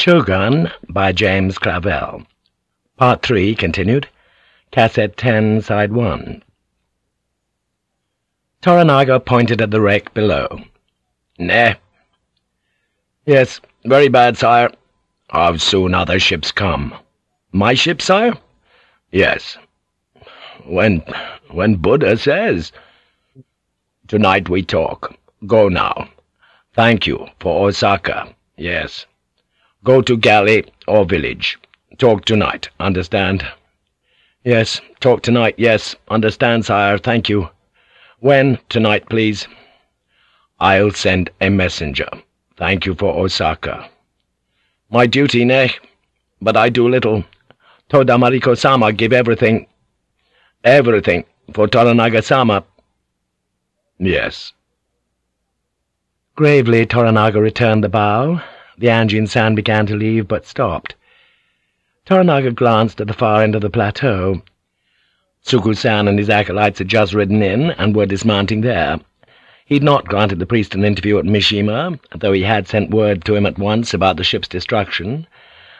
Shogun by James Clavell. Part 3 continued. Cassette 10, Side 1. Toranaga pointed at the wreck below. Nah. Yes, very bad, sire. How soon other ships come? My ship, sire? Yes. When, when Buddha says. Tonight we talk. Go now. Thank you for Osaka. Yes. Go to galley or village. Talk tonight, understand? Yes, talk tonight, yes. Understand, sire, thank you. When? Tonight, please. I'll send a messenger. Thank you for Osaka. My duty, ne? But I do little. Toda Mariko-sama give everything. Everything for Toranaga-sama. Yes. Gravely, Toranaga returned the bow. The Anjin-san began to leave, but stopped. Toranaga glanced at the far end of the plateau. Tsuku-san and his acolytes had just ridden in, and were dismounting there. He'd not granted the priest an interview at Mishima, though he had sent word to him at once about the ship's destruction,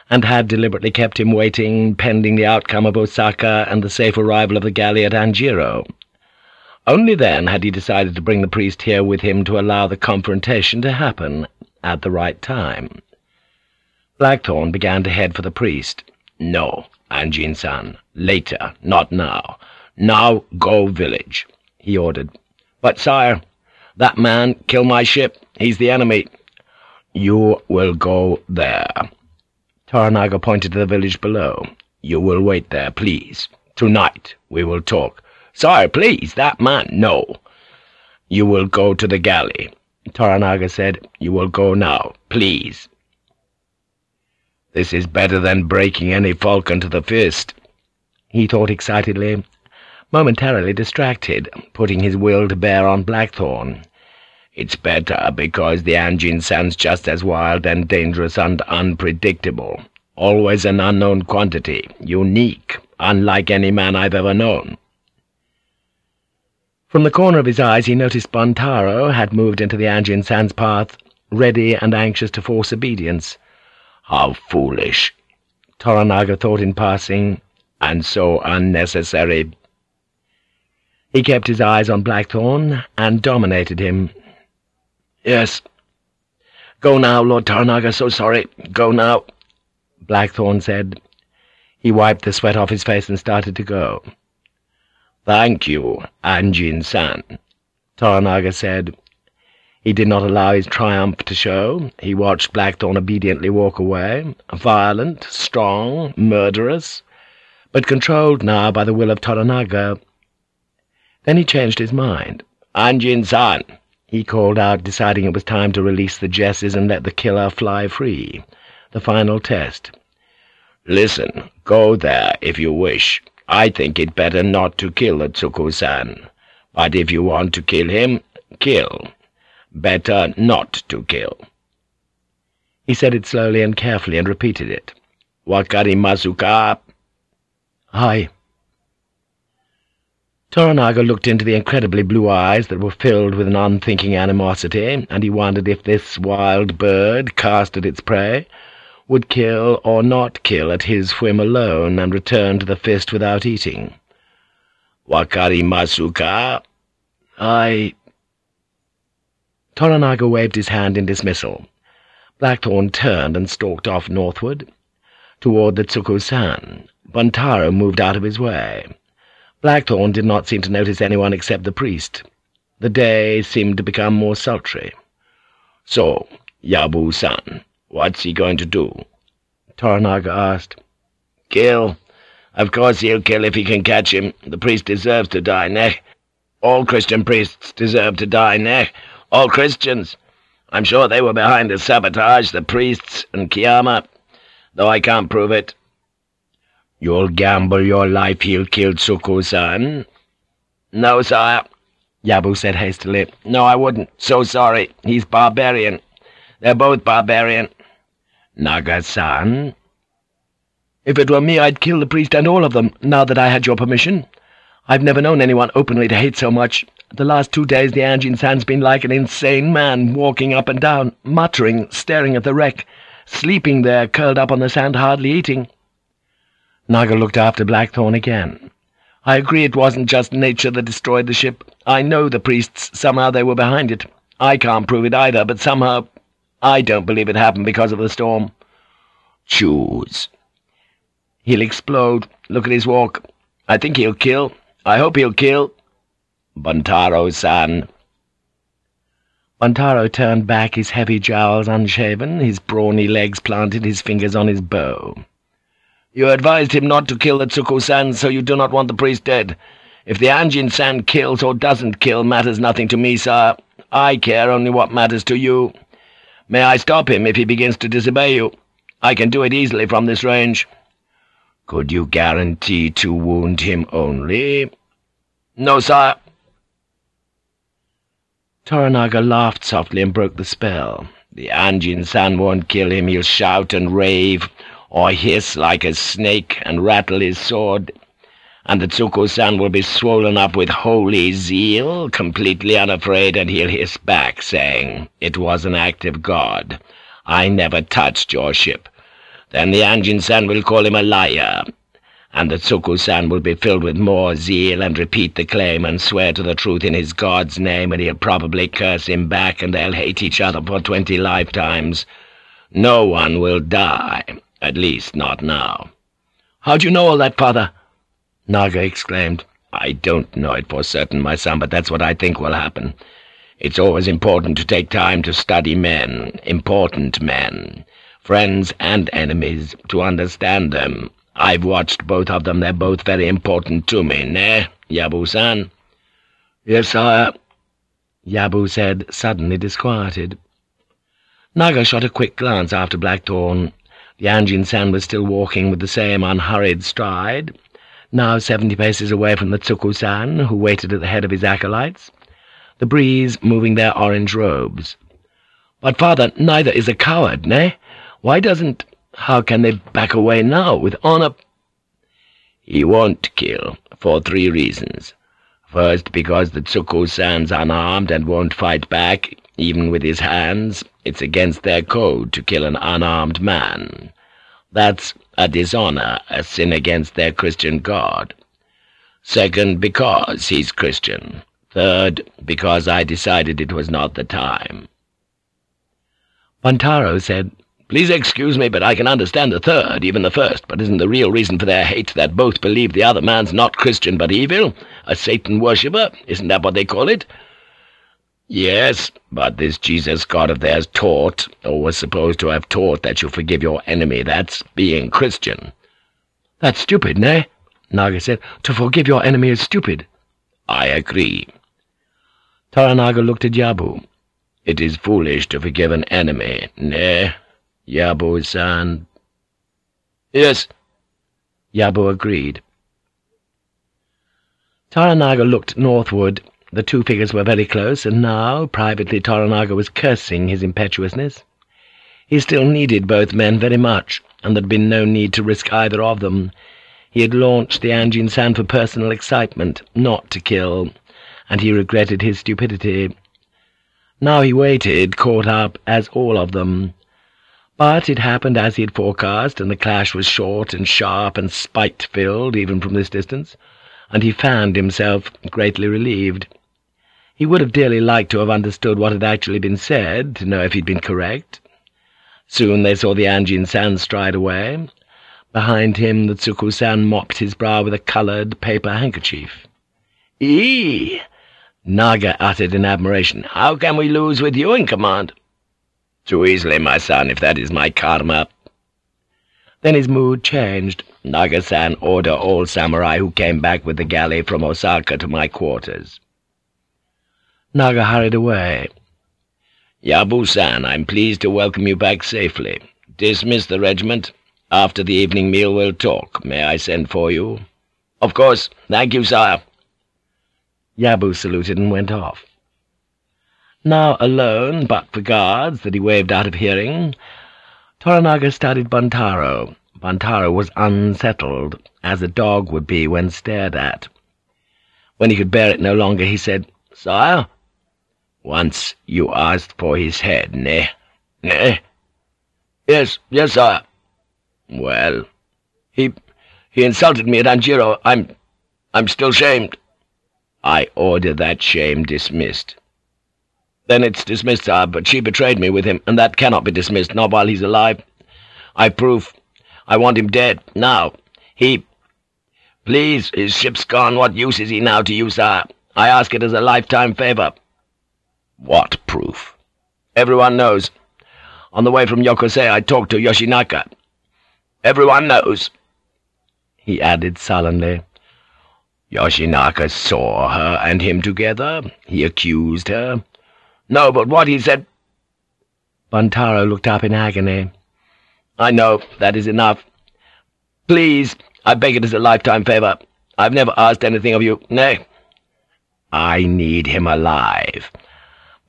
and had deliberately kept him waiting pending the outcome of Osaka and the safe arrival of the galley at Anjiro. Only then had he decided to bring the priest here with him to allow the confrontation to happen, at the right time. Blackthorne began to head for the priest. No, Anjin-san, later, not now. Now go village, he ordered. But, sire, that man kill my ship. He's the enemy. You will go there. Toranaga pointed to the village below. You will wait there, please. Tonight we will talk. Sire, please, that man, no. You will go to the galley. Toranaga said, You will go now, please. This is better than breaking any falcon to the fist, he thought excitedly, momentarily distracted, putting his will to bear on Blackthorne. It's better because the Anjin-san's just as wild and dangerous and unpredictable. Always an unknown quantity, unique, unlike any man I've ever known. From the corner of his eyes he noticed Buntaro had moved into the Anjin-san's path, ready and anxious to force obedience. How foolish, Toranaga thought in passing, and so unnecessary. He kept his eyes on Blackthorne, and dominated him. Yes. Go now, Lord Toranaga, so sorry. Go now, Blackthorne said. He wiped the sweat off his face and started to go. Thank you, Anjin-san, Toranaga said. He did not allow his triumph to show. He watched Blackthorne obediently walk away, violent, strong, murderous, but controlled now by the will of Toranaga. Then he changed his mind. Anjin-san, he called out, deciding it was time to release the jesses and let the killer fly free. The final test. Listen, go there if you wish. I think it better not to kill Tsuku-san. But if you want to kill him, kill. Better not to kill. He said it slowly and carefully and repeated it. Wakarimasu ka? Aye. Toranaga looked into the incredibly blue eyes that were filled with an unthinking animosity, and he wondered if this wild bird, cast at its prey, would kill or not kill at his whim alone and return to the fist without eating. Wakarimasu ka? I... Toranaga waved his hand in dismissal. Blackthorne turned and stalked off northward, toward the Tsuku-san. Buntaro moved out of his way. Blackthorne did not seem to notice anyone except the priest. The day seemed to become more sultry. So, Yabu-san, what's he going to do? Toranaga asked. Kill. Of course he'll kill if he can catch him. The priest deserves to die, neh? All Christian priests deserve to die, neh? All Christians. I'm sure they were behind the sabotage, the priests and Kiyama, though I can't prove it. You'll gamble your life he'll kill Tsuku-san? No, sire, Yabu said hastily. No, I wouldn't. So sorry. He's barbarian. They're both barbarian. Naga-san? If it were me, I'd kill the priest and all of them, now that I had your permission. I've never known anyone openly to hate so much. The last two days the Anjin-san's been like an insane man, walking up and down, muttering, staring at the wreck, sleeping there, curled up on the sand, hardly eating. Naga looked after Blackthorne again. I agree it wasn't just nature that destroyed the ship. I know the priests, somehow they were behind it. I can't prove it either, but somehow I don't believe it happened because of the storm. Choose. He'll explode. Look at his walk. I think he'll kill. I hope he'll kill. Buntaro-san. Buntaro turned back, his heavy jowls unshaven, his brawny legs planted, his fingers on his bow. You advised him not to kill the Tsuku-san, so you do not want the priest dead. If the Anjin-san kills or doesn't kill matters nothing to me, sire. I care only what matters to you. May I stop him if he begins to disobey you? I can do it easily from this range.' Could you guarantee to wound him only? No, sire. Toranaga laughed softly and broke the spell. The Anjin-san won't kill him, he'll shout and rave, or hiss like a snake and rattle his sword, and the Tsuku-san will be swollen up with holy zeal, completely unafraid, and he'll hiss back, saying, It was an act of God. I never touched your ship. Then the Anjin-san will call him a liar, and the Tsuku-san will be filled with more zeal and repeat the claim and swear to the truth in his God's name, and he'll probably curse him back, and they'll hate each other for twenty lifetimes. No one will die, at least not now. How do you know all that, father? Naga exclaimed. I don't know it for certain, my son, but that's what I think will happen. It's always important to take time to study men, important men friends and enemies, to understand them. I've watched both of them, they're both very important to me, ne, Yabu-san? Yes, sire, Yabu said, suddenly disquieted. Naga shot a quick glance after Blackthorne. The Anjin-san was still walking with the same unhurried stride, now seventy paces away from the Tsuku-san, who waited at the head of his acolytes, the breeze moving their orange robes. But father, neither is a coward, ne? Why doesn't... How can they back away now, with honor... He won't kill, for three reasons. First, because the Tsuku-san's unarmed and won't fight back, even with his hands. It's against their code to kill an unarmed man. That's a dishonor, a sin against their Christian God. Second, because he's Christian. Third, because I decided it was not the time. Buntaro said, Please excuse me, but I can understand the third, even the first, but isn't the real reason for their hate that both believe the other man's not Christian but evil? A Satan worshipper? Isn't that what they call it? Yes, but this Jesus God of theirs taught, or was supposed to have taught, that you forgive your enemy. That's being Christian. That's stupid, nay? Naga said. To forgive your enemy is stupid. I agree. Toranaga looked at Yabu. It is foolish to forgive an enemy, nay? Yabu-san. Yes, Yabu agreed. Toranaga looked northward. The two figures were very close, and now, privately, Toranaga was cursing his impetuousness. He still needed both men very much, and there had been no need to risk either of them. He had launched the Anjin-san for personal excitement, not to kill, and he regretted his stupidity. Now he waited, caught up, as all of them, but it happened as he had forecast, and the clash was short and sharp and spite-filled, even from this distance, and he found himself greatly relieved. He would have dearly liked to have understood what had actually been said, to know if he'd been correct. Soon they saw the Anjin-san stride away. Behind him the Tsuku-san mopped his brow with a coloured paper handkerchief. "Ee!" Naga uttered in admiration. "How can we lose with you in command?" Too easily, my son, if that is my karma. Then his mood changed. Naga-san, order all samurai who came back with the galley from Osaka to my quarters. Naga hurried away. Yabu-san, I'm pleased to welcome you back safely. Dismiss the regiment. After the evening meal we'll talk. May I send for you? Of course. Thank you, sire. Yabu saluted and went off. Now alone, but for guards that he waved out of hearing, Toranaga studied Buntaro. Buntaro was unsettled, as a dog would be when stared at. When he could bear it no longer, he said, "'Sire?' "'Once you asked for his head, ne? Ne?' Yes, yes, sir. Well, he... he insulted me at Anjiro. I'm... I'm still shamed. I order that shame dismissed. Then it's dismissed, sir, but she betrayed me with him, and that cannot be dismissed, not while he's alive. I prove. I want him dead, now. He... Please, his ship's gone. What use is he now to you, sir? I ask it as a lifetime favor. What proof? Everyone knows. On the way from Yokose, I talked to Yoshinaka. Everyone knows. He added sullenly. Yoshinaka saw her and him together. He accused her. No, but what he said... Buntaro looked up in agony. I know, that is enough. Please, I beg it as a lifetime favor. I've never asked anything of you. Nay. I need him alive.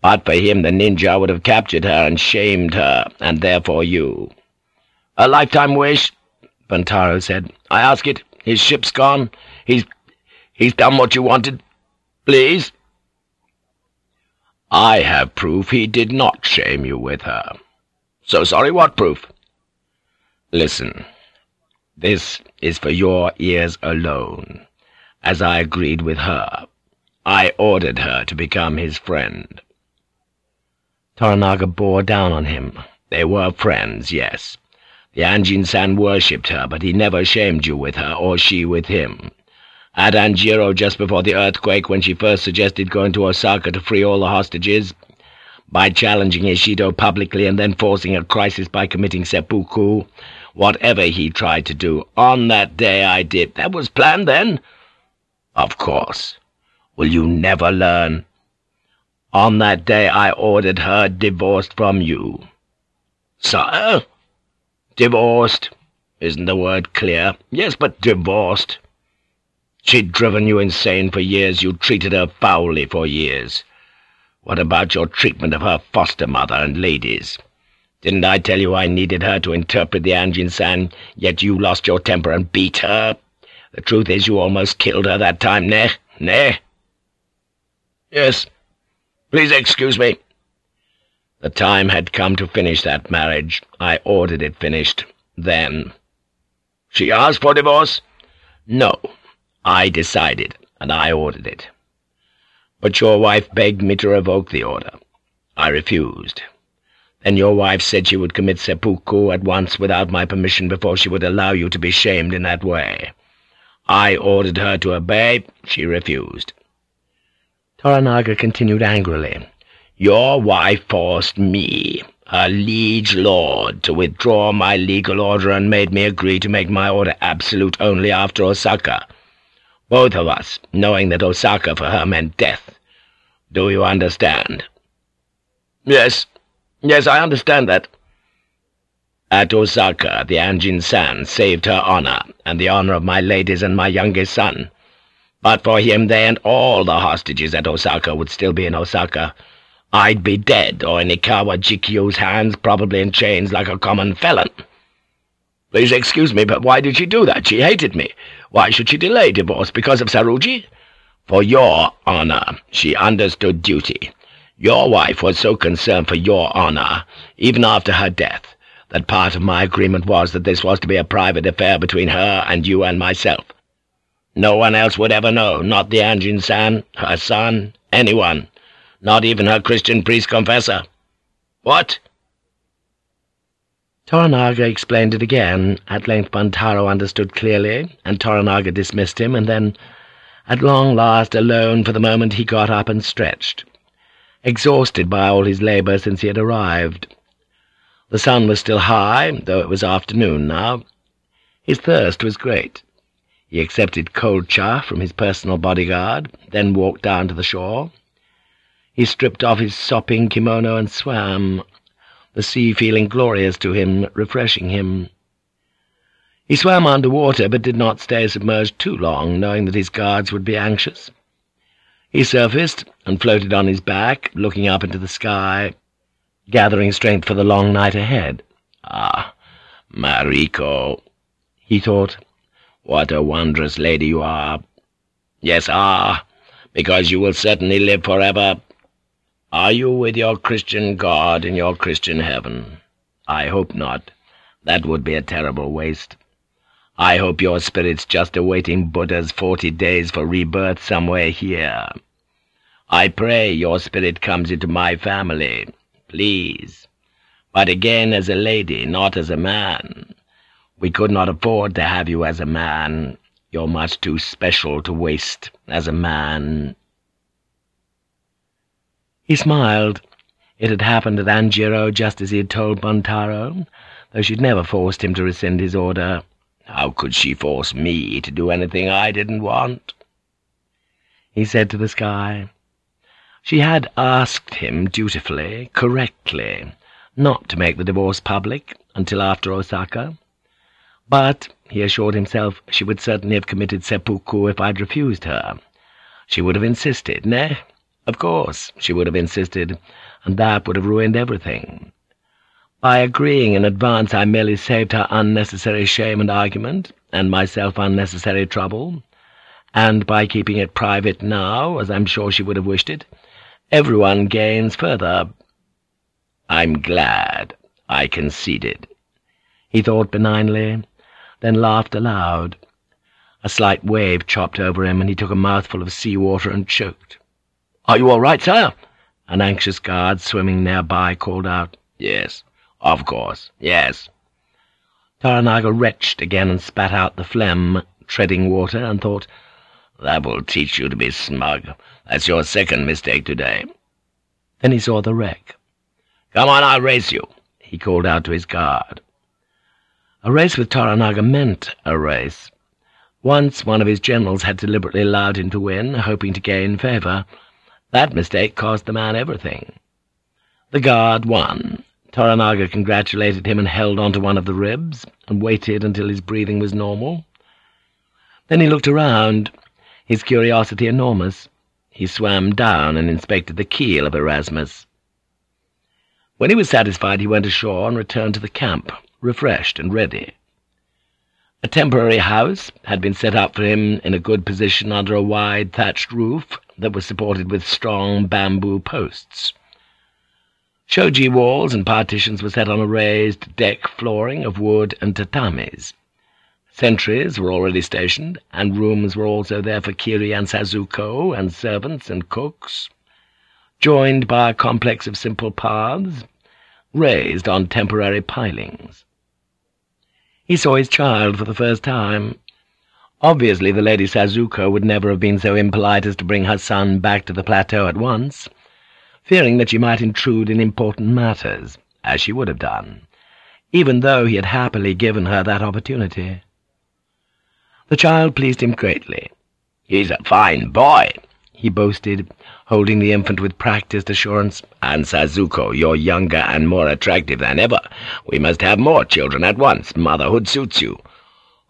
But for him the ninja would have captured her and shamed her, and therefore you. A lifetime wish, Buntaro said. I ask it. His ship's gone. He's... he's done what you wanted. Please? I have proof he did not shame you with her. So sorry, what proof? Listen. This is for your ears alone. As I agreed with her, I ordered her to become his friend. Toranaga bore down on him. They were friends, yes. The Anjin-san worshipped her, but he never shamed you with her, or she with him. At Anjiro, just before the earthquake, when she first suggested going to Osaka to free all the hostages, by challenging Ishido publicly and then forcing a crisis by committing seppuku, whatever he tried to do, on that day I did. That was planned, then? Of course. Will you never learn? On that day I ordered her divorced from you. Sir? Divorced. Isn't the word clear? Yes, but divorced. She'd driven you insane for years. You treated her foully for years. What about your treatment of her foster mother and ladies? Didn't I tell you I needed her to interpret the Anjin-san, yet you lost your temper and beat her? The truth is you almost killed her that time, ne? Ne? Yes. Please excuse me. The time had come to finish that marriage. I ordered it finished. Then. She asked for divorce? No. I decided, and I ordered it. But your wife begged me to revoke the order. I refused. Then your wife said she would commit seppuku at once without my permission before she would allow you to be shamed in that way. I ordered her to obey. She refused. Toranaga continued angrily. Your wife forced me, a liege lord, to withdraw my legal order and made me agree to make my order absolute only after Osaka both of us, knowing that Osaka for her meant death. Do you understand? Yes. Yes, I understand that. At Osaka, the Anjin-san saved her honor, and the honor of my ladies and my youngest son. But for him, they and all the hostages at Osaka would still be in Osaka. I'd be dead, or in Ikawa Jikyu's hands, probably in chains like a common felon. Please excuse me, but why did she do that? She hated me. Why should she delay divorce? Because of Saruji? For your honor, she understood duty. Your wife was so concerned for your honor, even after her death, that part of my agreement was that this was to be a private affair between her and you and myself. No one else would ever know, not the Anjin-san, her son, anyone, not even her Christian priest-confessor. What?' Toranaga explained it again. At length Buntaro understood clearly, and Toranaga dismissed him, and then, at long last, alone for the moment, he got up and stretched, exhausted by all his labour since he had arrived. The sun was still high, though it was afternoon now. His thirst was great. He accepted cold cha from his personal bodyguard, then walked down to the shore. He stripped off his sopping kimono and swam, the sea feeling glorious to him, refreshing him. He swam under water, but did not stay submerged too long, knowing that his guards would be anxious. He surfaced and floated on his back, looking up into the sky, gathering strength for the long night ahead. Ah, Mariko, he thought, what a wondrous lady you are. Yes, ah, because you will certainly live forever, are you with your Christian God in your Christian heaven? I hope not. That would be a terrible waste. I hope your spirit's just awaiting Buddha's forty days for rebirth somewhere here. I pray your spirit comes into my family, please. But again as a lady, not as a man. We could not afford to have you as a man. You're much too special to waste as a man.' He smiled. It had happened at Anjiro just as he had told Buntaro, though she'd never forced him to rescind his order. How could she force me to do anything I didn't want? He said to the sky. She had asked him dutifully, correctly, not to make the divorce public until after Osaka. But, he assured himself, she would certainly have committed seppuku if I'd refused her. She would have insisted, nay, of course she would have insisted, and that would have ruined everything. By agreeing in advance I merely saved her unnecessary shame and argument, and myself unnecessary trouble, and by keeping it private now, as I'm sure she would have wished it, everyone gains further. I'm glad, I conceded. He thought benignly, then laughed aloud. A slight wave chopped over him, and he took a mouthful of sea-water and choked. "'Are you all right, sire?' An anxious guard swimming nearby called out. "'Yes.' Of course, yes. Toranaga retched again and spat out the phlegm, treading water, and thought, That will teach you to be smug. That's your second mistake today. Then he saw the wreck. Come on, I'll race you, he called out to his guard. A race with Toranaga meant a race. Once one of his generals had deliberately allowed him to win, hoping to gain favour. That mistake cost the man everything. The guard won, Toranaga congratulated him and held onto one of the ribs, and waited until his breathing was normal. Then he looked around, his curiosity enormous. He swam down and inspected the keel of Erasmus. When he was satisfied, he went ashore and returned to the camp, refreshed and ready. A temporary house had been set up for him in a good position under a wide thatched roof that was supported with strong bamboo posts. Shoji walls and partitions were set on a raised deck flooring of wood and tatamis. Sentries were already stationed, and rooms were also there for Kiri and Sazuko, and servants and cooks, joined by a complex of simple paths, raised on temporary pilings. He saw his child for the first time. Obviously the Lady Sazuko would never have been so impolite as to bring her son back to the plateau at once, fearing that she might intrude in important matters, as she would have done, even though he had happily given her that opportunity. The child pleased him greatly. "'He's a fine boy,' he boasted, holding the infant with practised assurance. "'And Sazuko, you're younger and more attractive than ever. We must have more children at once. Motherhood suits you.'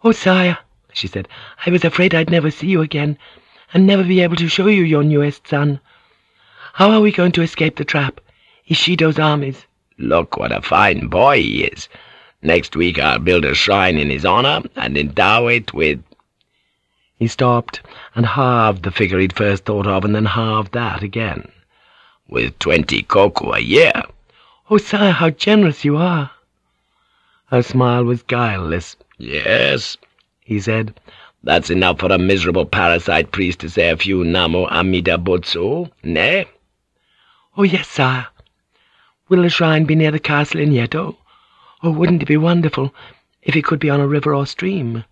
"'Oh, sire,' she said, "'I was afraid I'd never see you again, and never be able to show you your newest son. How are we going to escape the trap? Ishido's armies. Look what a fine boy he is. Next week I'll build a shrine in his honor and endow it with... He stopped and halved the figure he'd first thought of, and then halved that again. With twenty koku a year. Oh, sire, how generous you are. Her smile was guileless. Yes, he said. That's enough for a miserable parasite priest to say a few Namo Amida Butsu, nay? Oh, yes, sire. Will the shrine be near the castle in Yedo? Or wouldn't it be wonderful if it could be on a river or stream?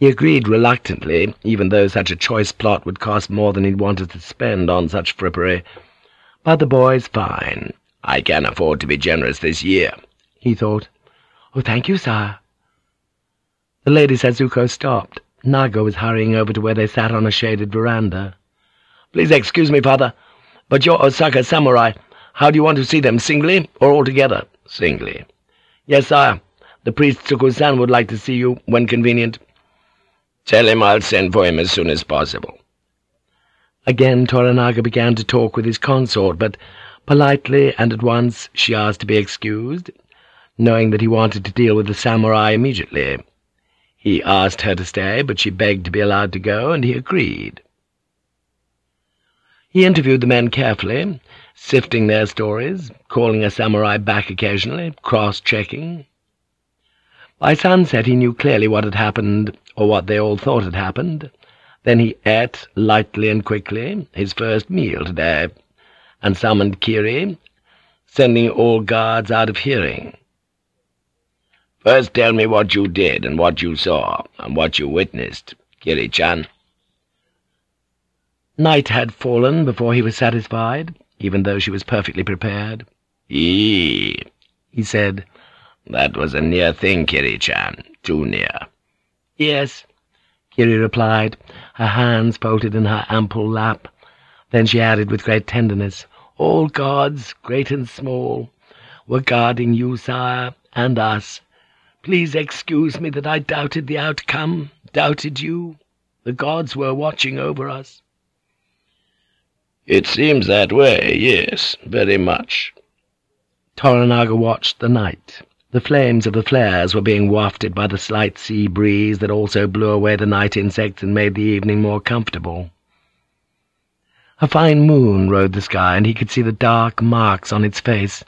He agreed reluctantly, even though such a choice plot would cost more than he'd wanted to spend on such frippery. But the boy's fine. I can afford to be generous this year, he thought. Oh, thank you, sire. The Lady Sazuko stopped. Naga was hurrying over to where they sat on a shaded veranda. "'Please excuse me, father, but you're Osaka samurai. How do you want to see them, singly or all together?' "'Singly.' "'Yes, sire. The priest Tsuku-san would like to see you, when convenient.' "'Tell him I'll send for him as soon as possible.' Again Toranaga began to talk with his consort, but politely and at once she asked to be excused, knowing that he wanted to deal with the samurai immediately. He asked her to stay, but she begged to be allowed to go, and he agreed. He interviewed the men carefully, sifting their stories, calling a samurai back occasionally, cross-checking. By sunset he knew clearly what had happened, or what they all thought had happened. Then he ate, lightly and quickly, his first meal today, and summoned Kiri, sending all guards out of hearing. First tell me what you did, and what you saw, and what you witnessed, Kiri-chan. Night had fallen before he was satisfied, even though she was perfectly prepared. Eee, he said. That was a near thing, Kiri-chan. Too near. Yes, Kiri replied, her hands folded in her ample lap. Then she added with great tenderness, All gods, great and small, were guarding you, sire, and us. Please excuse me that I doubted the outcome, doubted you. The gods were watching over us. It seems that way, yes, very much. Toranaga watched the night. The flames of the flares were being wafted by the slight sea breeze that also blew away the night insects and made the evening more comfortable. A fine moon rode the sky, and he could see the dark marks on its face,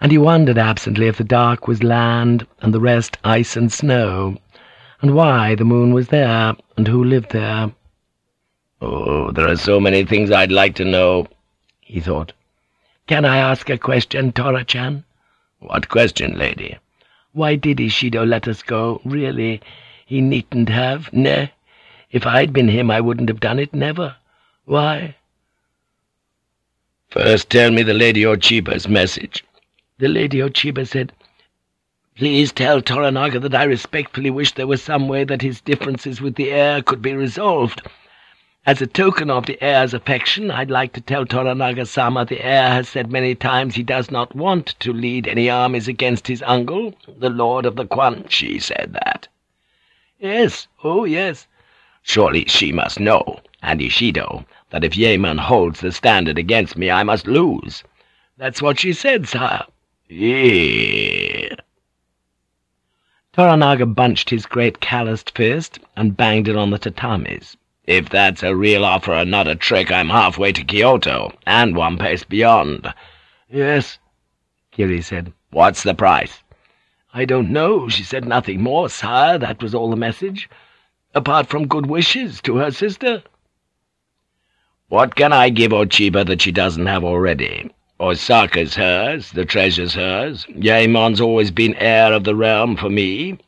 and he wondered absently if the dark was land and the rest ice and snow, and why the moon was there, and who lived there. Oh, there are so many things I'd like to know, he thought. Can I ask a question, Tora-chan? What question, lady? Why did Ishido let us go? Really, he needn't have, ne? If I'd been him, I wouldn't have done it, never. Why? First tell me the Lady Ochiba's message. The Lady Ochiba said, Please tell Toranaga that I respectfully wish there was some way that his differences with the heir could be resolved. As a token of the heir's affection, I'd like to tell Toranaga-sama the heir has said many times he does not want to lead any armies against his uncle, the Lord of the Quan. She said that. Yes, oh yes. Surely she must know, and Ishido, that if Yaemon holds the standard against me, I must lose. That's what she said, sire. Yeah. Toranaga bunched his great calloused fist and banged it on the tatamis. If that's a real offer and not a trick, I'm halfway to Kyoto, and one pace beyond. Yes, Kiri said. What's the price? I don't know. She said nothing more, sire. That was all the message. Apart from good wishes to her sister. What can I give Ochiba that she doesn't have already? Osaka's hers, the treasure's hers. Yaemon's always been heir of the realm for me.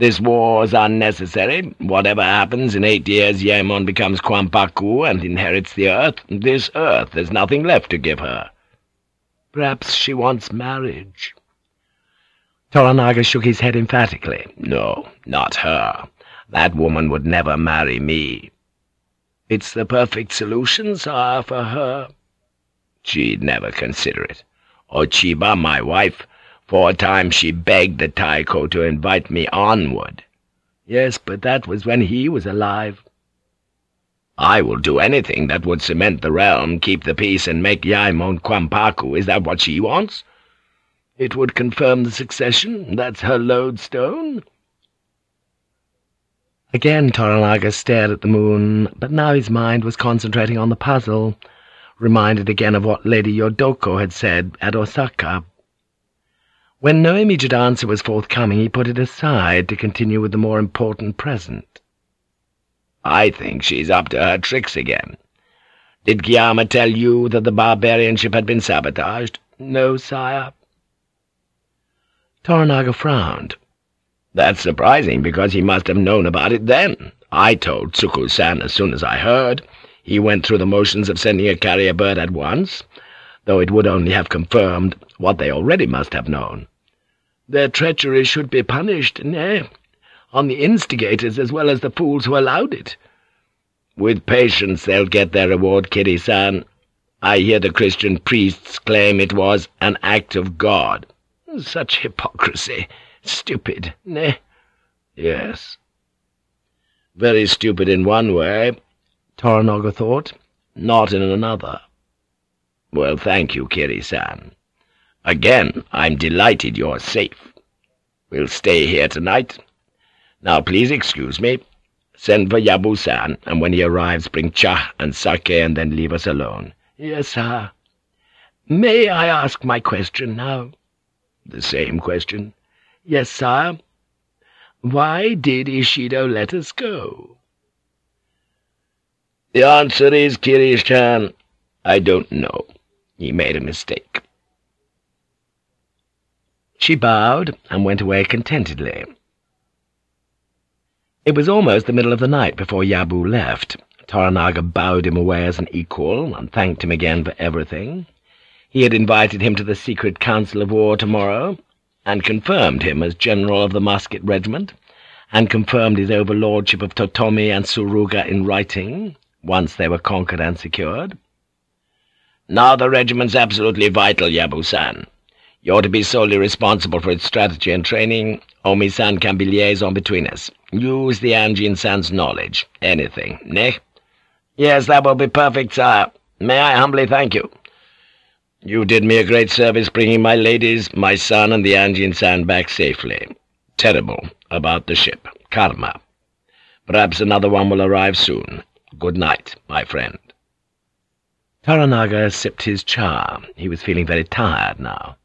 This war is unnecessary. Whatever happens, in eight years Yaemon becomes Kwampaku and inherits the earth. This earth, there's nothing left to give her. Perhaps she wants marriage. Toranaga shook his head emphatically. No, not her. That woman would never marry me. It's the perfect solution, sire, for her. She'd never consider it. Ochiba, my wife, Four times she begged the Taiko to invite me onward. Yes, but that was when he was alive. I will do anything that would cement the realm, keep the peace, and make Yaemon Kwampaku. Is that what she wants? It would confirm the succession. That's her lodestone. Again Toranaga stared at the moon, but now his mind was concentrating on the puzzle, reminded again of what Lady Yodoko had said at Osaka. When no immediate answer was forthcoming, he put it aside to continue with the more important present. I think she's up to her tricks again. Did Kiyama tell you that the barbarian ship had been sabotaged? No, sire. Toranaga frowned. That's surprising, because he must have known about it then. I told Tsuku-san as soon as I heard. He went through the motions of sending a carrier bird at once, though it would only have confirmed what they already must have known. Their treachery should be punished, nay, on the instigators as well as the fools who allowed it. With patience they'll get their reward, Kiri-san. I hear the Christian priests claim it was an act of God. Such hypocrisy. Stupid, nay? Yes. Very stupid in one way, Toranaga thought, not in another. Well, thank you, Kiri-san. Again, I'm delighted you're safe. We'll stay here tonight. Now, please excuse me. Send for Yabu-san, and when he arrives, bring cha and sake and then leave us alone. Yes, sir. May I ask my question now? The same question? Yes, sire. Why did Ishido let us go? The answer is, Kirish-chan, I don't know. He made a mistake. She bowed and went away contentedly. It was almost the middle of the night before Yabu left. Toranaga bowed him away as an equal and thanked him again for everything. He had invited him to the secret council of war tomorrow, and confirmed him as general of the musket regiment, and confirmed his overlordship of Totomi and Suruga in writing, once they were conquered and secured. Now the regiment's absolutely vital, Yabu-san. You're to be solely responsible for its strategy and training. Omi-san can be liaison between us. Use the Anjin-san's knowledge. Anything, ne? Yes, that will be perfect, sire. May I humbly thank you. You did me a great service bringing my ladies, my son, and the Anjin-san back safely. Terrible about the ship, Karma. Perhaps another one will arrive soon. Good night, my friend. Toranaga sipped his cha. He was feeling very tired now.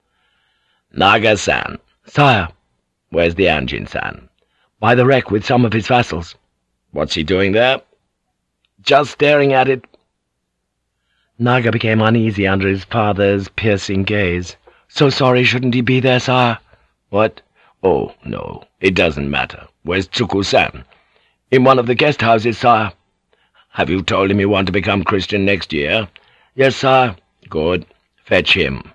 Naga-san. Sire. Where's the Anjin-san? By the wreck with some of his vassals. What's he doing there? Just staring at it, Naga became uneasy under his father's piercing gaze. "So sorry, shouldn't he be there, sire?" "What? Oh, no, it doesn't matter. Where's Tsuku-san?" "In one of the guest houses, sire." "Have you told him you want to become Christian next year?" "Yes, sire." "Good. Fetch him."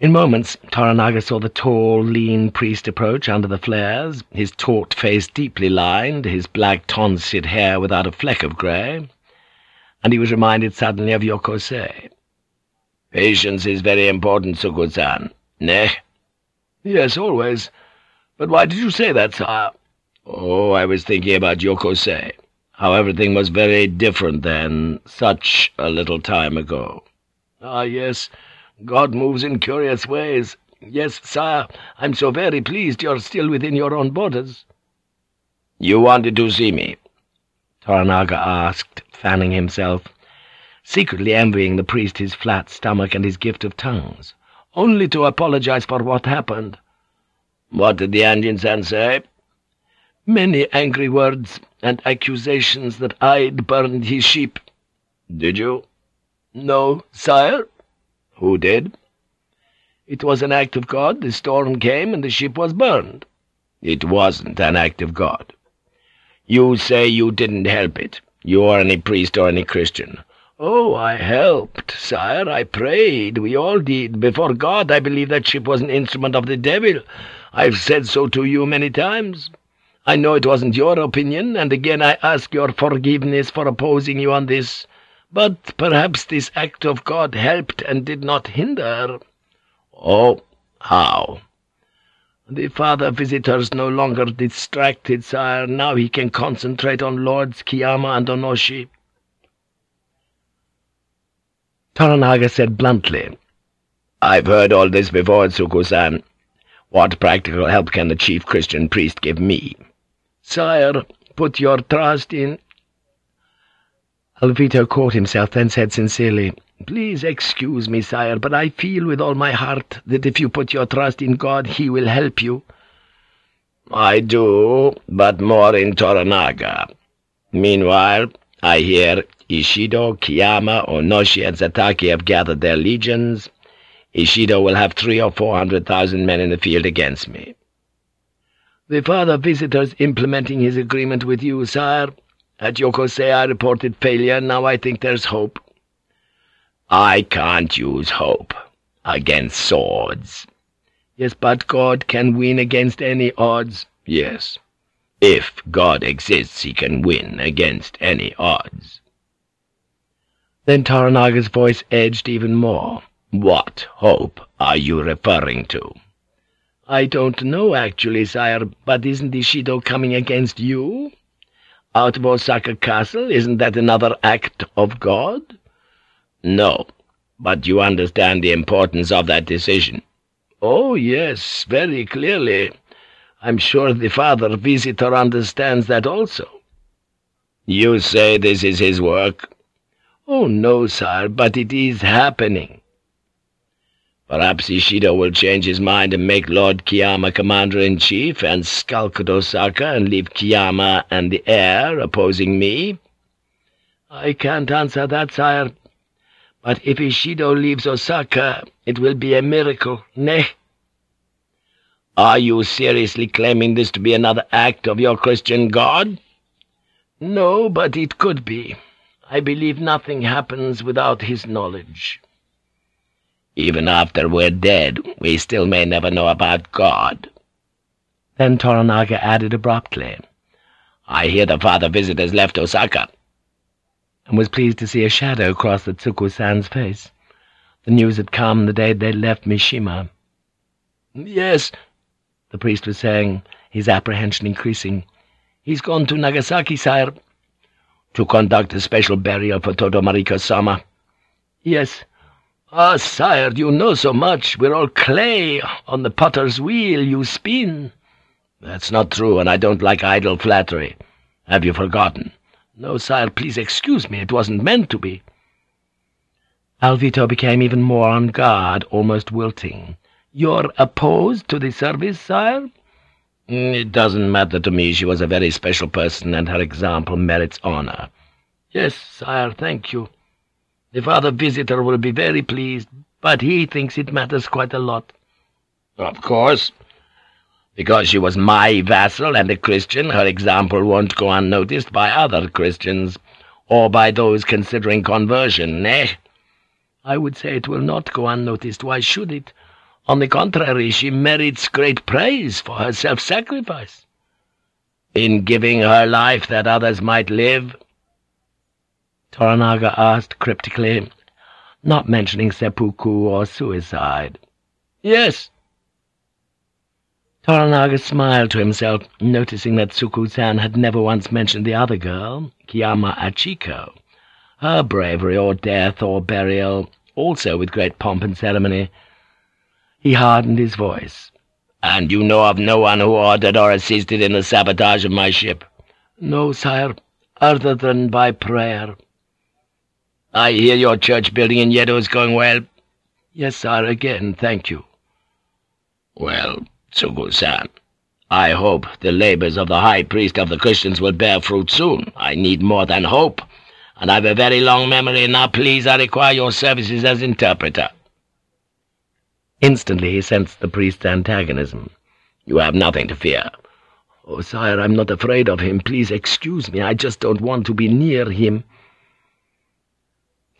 In moments, Toranaga saw the tall, lean priest approach under the flares, his taut face deeply lined, his black tonsured hair without a fleck of grey and he was reminded suddenly of Yokose. "Patience is very important, Tsuku-san. Ne?" "Yes, always. But why did you say that, sire?" "Oh, I was thinking about Yokose. How everything was very different then, such a little time ago." "Ah, yes. God moves in curious ways. Yes, sire, I'm so very pleased you're still within your own borders." "You wanted to see me?" Toranaga asked, fanning himself, secretly envying the priest his flat stomach and his gift of tongues, only to apologize for what happened. What did the Anjin-san say? Many angry words and accusations that I'd burned his sheep. Did you? No, sire. Who did? It was an act of God. The storm came and the ship was burned. It wasn't an act of God. You say you didn't help it. You are any priest or any Christian. Oh, I helped, sire. I prayed. We all did. Before God, I believe that ship was an instrument of the devil. I've said so to you many times. I know it wasn't your opinion, and again I ask your forgiveness for opposing you on this. But perhaps this act of God helped and did not hinder. Oh, how? The father visitor's no longer distracted, sire. Now he can concentrate on Lords Kiyama and Onoshi. Toranaga said bluntly, I've heard all this before, Tsuku-san. What practical help can the chief Christian priest give me? Sire, put your trust in... Alvito caught himself, then said sincerely, Please excuse me, sire, but I feel with all my heart that if you put your trust in God, he will help you. I do, but more in Toranaga. Meanwhile, I hear Ishido, Kiyama, Onoshi, and Zataki have gathered their legions. Ishido will have three or four hundred thousand men in the field against me. The father visitor's implementing his agreement with you, sire. At Yokose I reported failure, now I think there's hope. I can't use hope against swords. Yes, but God can win against any odds. Yes. If God exists, he can win against any odds. Then Toranaga's voice edged even more. What hope are you referring to? I don't know, actually, sire, but isn't Ishido coming against you? Out of Osaka Castle, isn't that another act of God? No, but you understand the importance of that decision. Oh, yes, very clearly. I'm sure the father visitor understands that also. You say this is his work? Oh, no, sire, but it is happening. Perhaps Ishido will change his mind and make Lord Kiyama commander-in-chief and skulk at Osaka and leave Kiyama and the heir opposing me. I can't answer that, sire. But if Ishido leaves Osaka, it will be a miracle, nay. Are you seriously claiming this to be another act of your Christian God? No, but it could be. I believe nothing happens without his knowledge. Even after we're dead, we still may never know about God. Then Toranaga added abruptly, I hear the father visitors left Osaka, and was pleased to see a shadow cross the Tsukku-san's face. The news had come the day they left Mishima. Yes, the priest was saying, his apprehension increasing. He's gone to Nagasaki, sire. To conduct a special burial for Toda Mariko-sama. Yes, Ah, sire, you know so much. We're all clay on the potter's wheel you spin. That's not true, and I don't like idle flattery. Have you forgotten? No, sire, please excuse me. It wasn't meant to be. Alvito became even more on guard, almost wilting. You're opposed to the service, sire? Mm, it doesn't matter to me. She was a very special person, and her example merits honor. Yes, sire, thank you. The father visitor will be very pleased, but he thinks it matters quite a lot. Of course. Because she was my vassal and a Christian, her example won't go unnoticed by other Christians, or by those considering conversion, eh? I would say it will not go unnoticed. Why should it? On the contrary, she merits great praise for her self-sacrifice. In giving her life that others might live, Toranaga asked cryptically, not mentioning seppuku or suicide. Yes. Toranaga smiled to himself, noticing that Tsukku-san had never once mentioned the other girl, Kiyama Achiko. Her bravery or death or burial, also with great pomp and ceremony. He hardened his voice. "'And you know of no one who ordered or assisted in the sabotage of my ship?' "'No, sire, other than by prayer.' I hear your church building in Yedo is going well. Yes, sir, again, thank you. Well, Tsukku-san, I hope the labors of the high priest of the Christians will bear fruit soon. I need more than hope, and I've a very long memory. Now, please, I require your services as interpreter. Instantly he sensed the priest's antagonism. You have nothing to fear. Oh, sire, I'm not afraid of him. Please excuse me. I just don't want to be near him.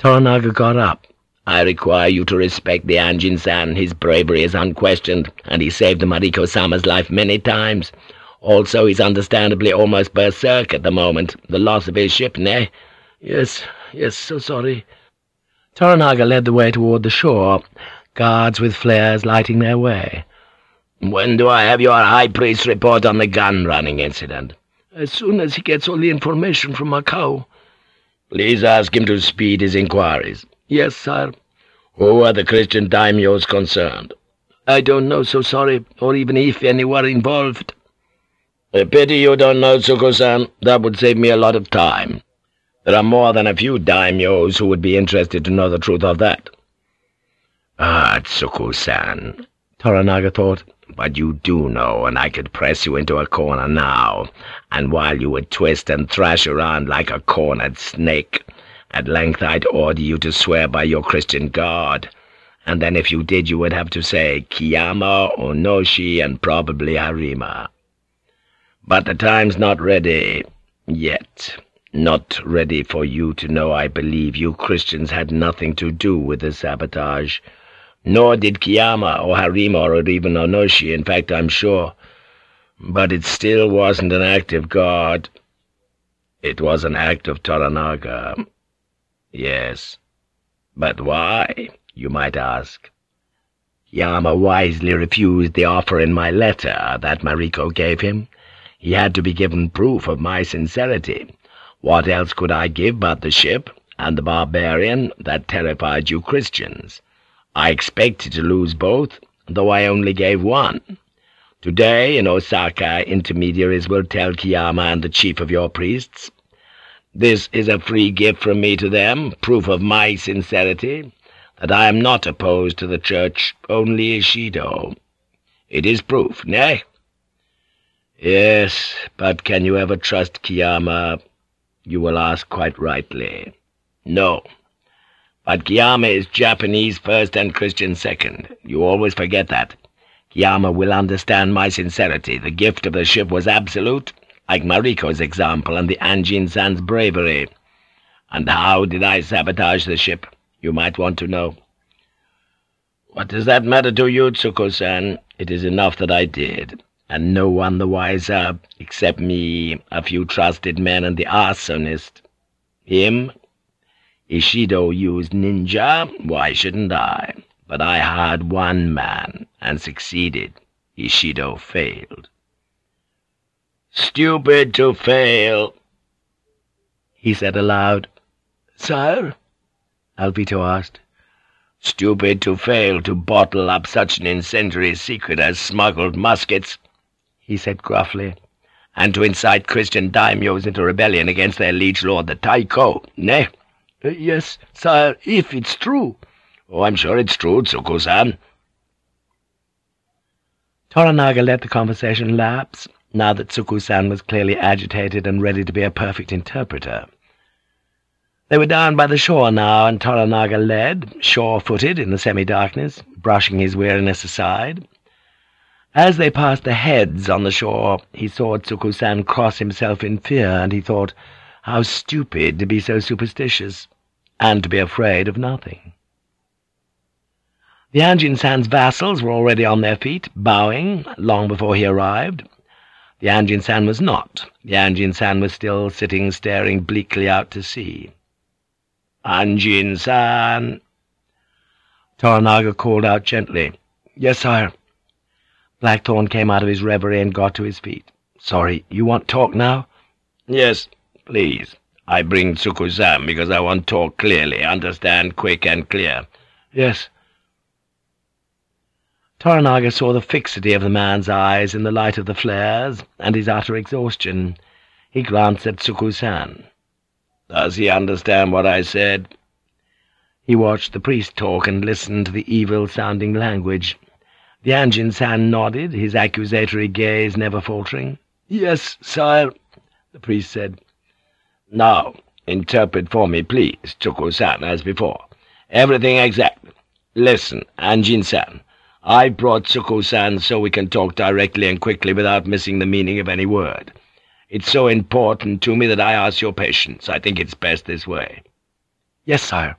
Toranaga got up. I require you to respect the Anjin-san. His bravery is unquestioned, and he saved the Mariko-sama's life many times. Also, he's understandably almost berserk at the moment. The loss of his ship, nay? Yes, yes, so sorry. Toranaga led the way toward the shore, guards with flares lighting their way. When do I have your high priest report on the gun-running incident? As soon as he gets all the information from Macau. Please ask him to speed his inquiries. Yes, sir. Who are the Christian daimyos concerned? I don't know, so sorry, or even if any were involved. A pity you don't know, Tsukku-san. That would save me a lot of time. There are more than a few daimyos who would be interested to know the truth of that. Ah, Tsukku-san, Toranaga thought, but you do know, and I could press you into a corner now, and while you would twist and thrash around like a cornered snake, at length I'd order you to swear by your Christian God, and then if you did you would have to say Kiyama, Onoshi, and probably Harima. But the time's not ready yet. Not ready for you to know I believe you Christians had nothing to do with the sabotage, nor did Kiyama or Harima or even Onoshi, in fact, I'm sure. But it still wasn't an act of God. It was an act of Toranaga. Yes. But why, you might ask? Yama wisely refused the offer in my letter that Mariko gave him. He had to be given proof of my sincerity. What else could I give but the ship and the barbarian that terrified you Christians? I expected to lose both, though I only gave one. Today, in Osaka, intermediaries will tell Kiyama and the chief of your priests. This is a free gift from me to them, proof of my sincerity, that I am not opposed to the church, only Ishido. It is proof, nay? Yes, but can you ever trust Kiyama? You will ask quite rightly. No. But Kiyama is Japanese first and Christian second. You always forget that. Kiyama will understand my sincerity. The gift of the ship was absolute, like Mariko's example and the Anjin-san's bravery. And how did I sabotage the ship, you might want to know. What does that matter to you, Tsukku-san? It is enough that I did, and no one the wiser, except me, a few trusted men, and the arsonist. Him? Ishido used ninja, why shouldn't I? But I had one man, and succeeded. Ishido failed. Stupid to fail, he said aloud. Sire? Alvito asked. Stupid to fail to bottle up such an incendiary secret as smuggled muskets, he said gruffly, and to incite Christian daimyos into rebellion against their liege lord the Taiko, nay? Yes, sire, if it's true. Oh, I'm sure it's true, Tsukku-san. Toranaga let the conversation lapse, now that Tsukku-san was clearly agitated and ready to be a perfect interpreter. They were down by the shore now, and Toranaga led, sure-footed in the semi-darkness, brushing his weariness aside. As they passed the heads on the shore, he saw Tsukku-san cross himself in fear, and he thought, how stupid to be so superstitious, and to be afraid of nothing. The Anjin-san's vassals were already on their feet, bowing, long before he arrived. The Anjin-san was not. The Anjin-san was still sitting staring bleakly out to sea. Anjin-san! Toranaga called out gently. Yes, sire. Blackthorne came out of his reverie and got to his feet. Sorry, you want talk now? Yes, please. I bring Tsukku-san because I want to talk clearly, understand quick and clear. Yes. Toranaga saw the fixity of the man's eyes in the light of the flares, and his utter exhaustion. He glanced at Tsukku-san. Does he understand what I said? He watched the priest talk and listened to the evil-sounding language. The Anjin-san nodded, his accusatory gaze never faltering. "'Yes, sire,' the priest said. "'Now, interpret for me, please, Tsukku-san, as before. Everything exact. Listen, Anjin-san, I brought Tsukku-san so we can talk directly and quickly without missing the meaning of any word. It's so important to me that I ask your patience. I think it's best this way.' "'Yes, sire.'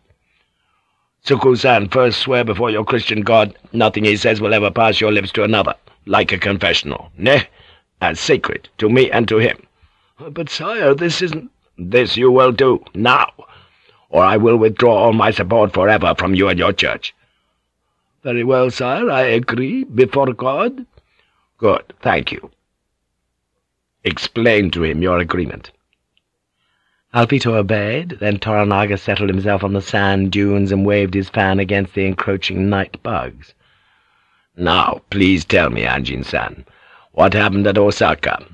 "'Tsukku-san, first swear before your Christian God nothing he says will ever pass your lips to another, like a confessional, ne? As sacred, to me and to him.' "'But, sire, this isn't—' "'This you will do, now, or I will withdraw all my support forever from you and your church.' "'Very well, sire, I agree, before God.' "'Good, thank you.' Explain to him your agreement.' Alvito obeyed, then Toranaga settled himself on the sand dunes and waved his fan against the encroaching night bugs. "'Now, please tell me, Anjin-san, what happened at Osaka?'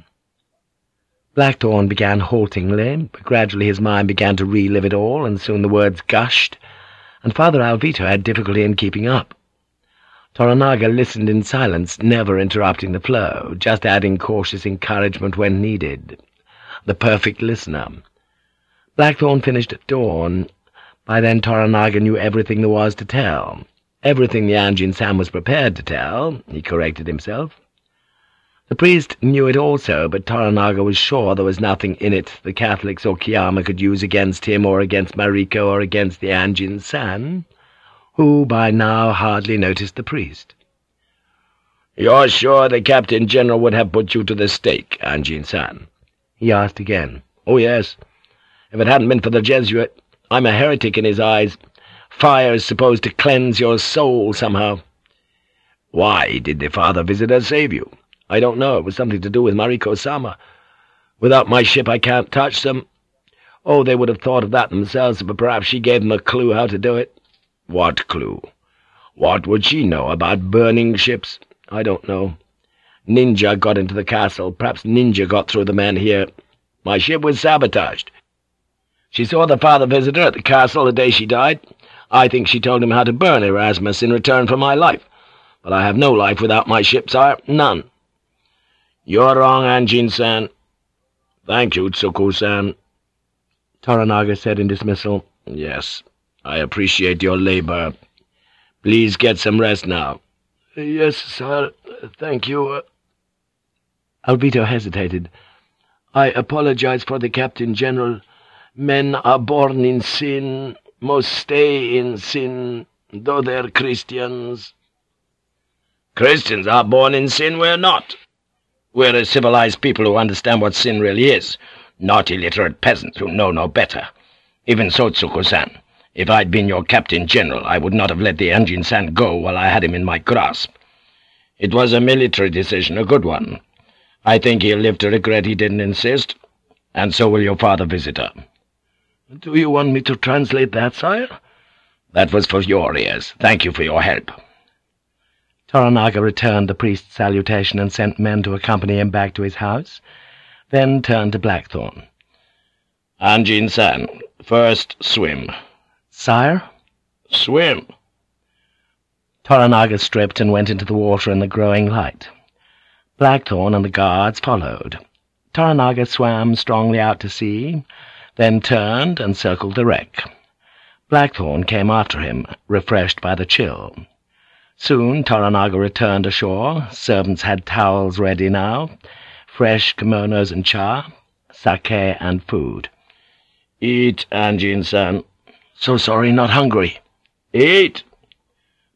Blackthorne began haltingly, but gradually his mind began to relive it all, and soon the words gushed, and Father Alvito had difficulty in keeping up. Toranaga listened in silence, never interrupting the flow, just adding cautious encouragement when needed. The perfect listener. Blackthorne finished at dawn. By then Toranaga knew everything there was to tell. Everything the Anjin-san was prepared to tell, he corrected himself. The priest knew it also, but Toranaga was sure there was nothing in it the Catholics or Kiyama could use against him or against Mariko or against the Anjin-san who by now hardly noticed the priest. "'You're sure the Captain General would have put you to the stake, Anjin-san?' he asked again. "'Oh, yes. If it hadn't been for the Jesuit, I'm a heretic in his eyes. Fire is supposed to cleanse your soul somehow.' "'Why did the Father Visitor save you?' "'I don't know. It was something to do with Mariko-sama. Without my ship I can't touch them. Oh, they would have thought of that themselves, but perhaps she gave them a clue how to do it.' What clue? What would she know about burning ships? I don't know. Ninja got into the castle. Perhaps Ninja got through the man here. My ship was sabotaged. She saw the father visitor at the castle the day she died. I think she told him how to burn Erasmus in return for my life. But I have no life without my ship, sire. None. You're wrong, Anjin-san. Thank you, Tsukku-san. Toranaga said in dismissal. Yes, I appreciate your labor. Please get some rest now. Yes, sir. Thank you. Alvito hesitated. I apologize for the Captain General. Men are born in sin, must stay in sin, though they're Christians. Christians are born in sin, we're not. We're a civilized people who understand what sin really is, not illiterate peasants who know no better. Even so, Tsukku-san, if I'd been your Captain General, I would not have let the Anjin-san go while I had him in my grasp. It was a military decision, a good one. I think he'll live to regret he didn't insist, and so will your father visitor. Do you want me to translate that, sire? That was for your ears. Thank you for your help. Toranaga returned the priest's salutation and sent men to accompany him back to his house, then turned to Blackthorne. Anjin-san, first swim. Sire? Swim. Toranaga stripped and went into the water in the growing light. Blackthorne and the guards followed. Toranaga swam strongly out to sea, then turned and circled the wreck. Blackthorne came after him, refreshed by the chill. Soon Toranaga returned ashore. Servants had towels ready now, fresh kimonos and cha, sake and food. Eat, Anjin-san. So sorry, not hungry. Eat!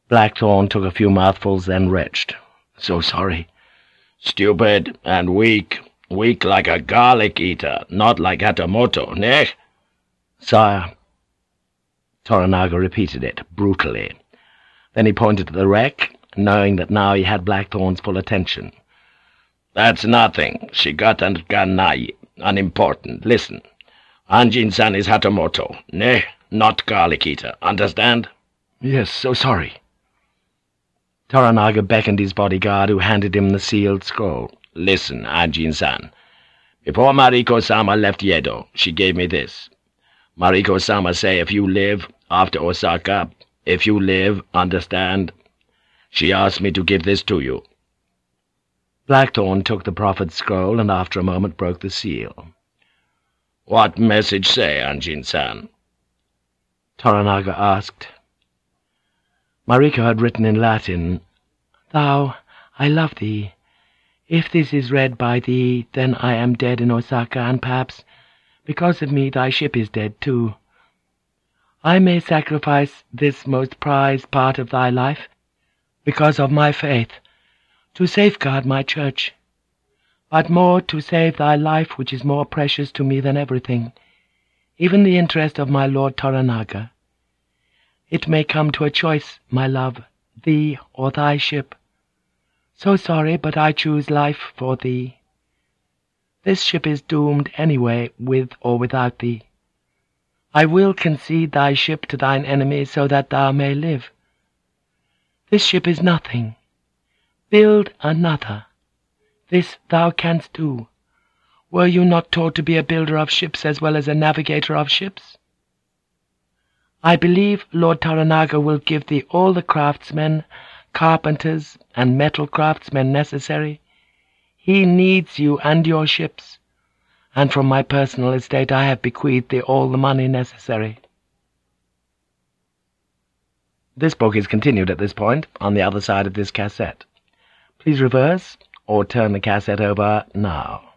Blackthorne took a few mouthfuls, then retched. So sorry. Stupid and weak. Weak like a garlic eater, not like Hatamoto, ne? Sire. Toranaga repeated it, brutally. Then he pointed to the wreck, knowing that now he had Blackthorne's full attention. That's nothing. Shigata Ganai. Unimportant. Listen. Anjin-san is Hatamoto. Ne, not garlic eater. Understand? Yes, so sorry. Toranaga beckoned his bodyguard, who handed him the sealed scroll. Listen, Anjin-san. Before Mariko-sama left Yedo, she gave me this. Mariko-sama say if you live after Osaka, if you live, understand? She asked me to give this to you. Blackthorne took the prophet's scroll and after a moment broke the seal. What message say, Anjin-san? Toranaga asked. Mariko had written in Latin, Thou, I love thee. If this is read by thee, then I am dead in Osaka, and perhaps, because of me, thy ship is dead too. I may sacrifice this most prized part of thy life, because of my faith, to safeguard my church, but more to save thy life, which is more precious to me than everything, even the interest of my lord Toranaga. It may come to a choice, my love, thee or thy ship. So sorry, but I choose life for thee. This ship is doomed anyway, with or without thee. I will concede thy ship to thine enemies so that thou may live. This ship is nothing. Build another. This thou canst do. Were you not taught to be a builder of ships as well as a navigator of ships? I believe Lord Toranaga will give thee all the craftsmen carpenters, and metal craftsmen necessary. He needs you and your ships, and from my personal estate I have bequeathed thee all the money necessary. This book is continued at this point on the other side of this cassette. Please reverse or turn the cassette over now.